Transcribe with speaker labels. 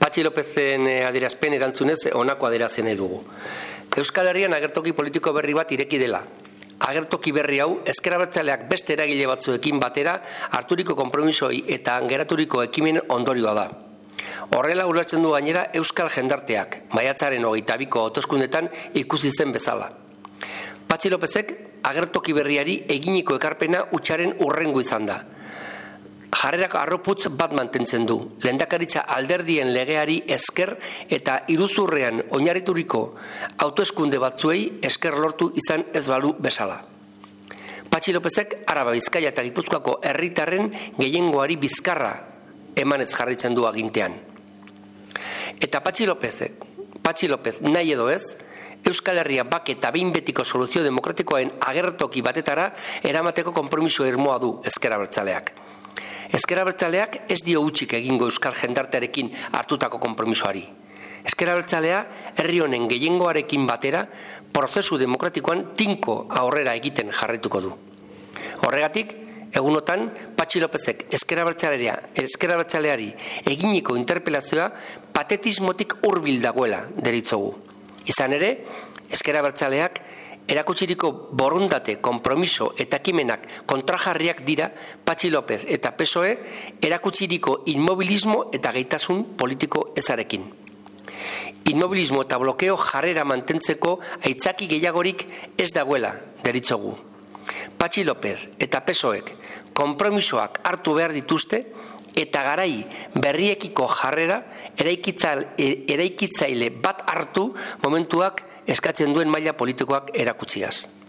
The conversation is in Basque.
Speaker 1: Patxi Lopezen eh, adierazpen erantzunez onako adierazten dugu. Euskal Herrian agertoki politiko berri bat ireki dela. Agertoki berri hau, ezkerabertzaleak beste eragile batzuekin batera harturiko konpromisoi eta geraturiko ekimen ondorioa da. Horrela ulertzen du gainera Euskal jendarteak, maiatzaren hogeita biko otoskundetan ikusi zen bezala. Patxi Lopezek agertoki berriari eginiko ekarpena utxaren urrengu izan da jarrerak arroputz bat mantentzen du. Lendakaritza alderdien legeari esker eta iruzurrean oinarrituriko autoeskunde batzuei esker lortu izan ez balu bezala. Patxi Lopezek Araba Bizkaia eta Gipuzkoako herritarren gehiengoari bizkarra emanez jarritzen du agintean. Eta Patxi Lopezek, Patxi Lopez nahi edo ez, Euskal Herria bak eta behin betiko soluzio demokratikoen agertoki batetara eramateko konpromiso irmoa du ezkera bertzaleak. Ezkera bertzaleak ez dio utxik egingo euskal jendartearekin hartutako konpromisoari. Ezkera bertzalea herri honen gehiengoarekin batera prozesu demokratikoan tinko aurrera egiten jarrituko du. Horregatik, egunotan Patxi Lopezek ezkera bertzaleari eginiko interpelazioa patetismotik hurbil dagoela deritzogu. Izan ere, ezkera bertzaleak erakutsiriko borundate, konpromiso eta kimenak kontrajarriak dira Patxi López eta PSOE erakutsiriko inmobilismo eta gaitasun politiko ezarekin. Inmobilismo eta blokeo jarrera mantentzeko aitzaki gehiagorik ez dagoela deritzogu. Patxi López eta PSOEk konpromisoak hartu behar dituzte eta garai berriekiko jarrera eraikitzaile bat hartu momentuak eskatzen duen maila politikoak erakutsiaz.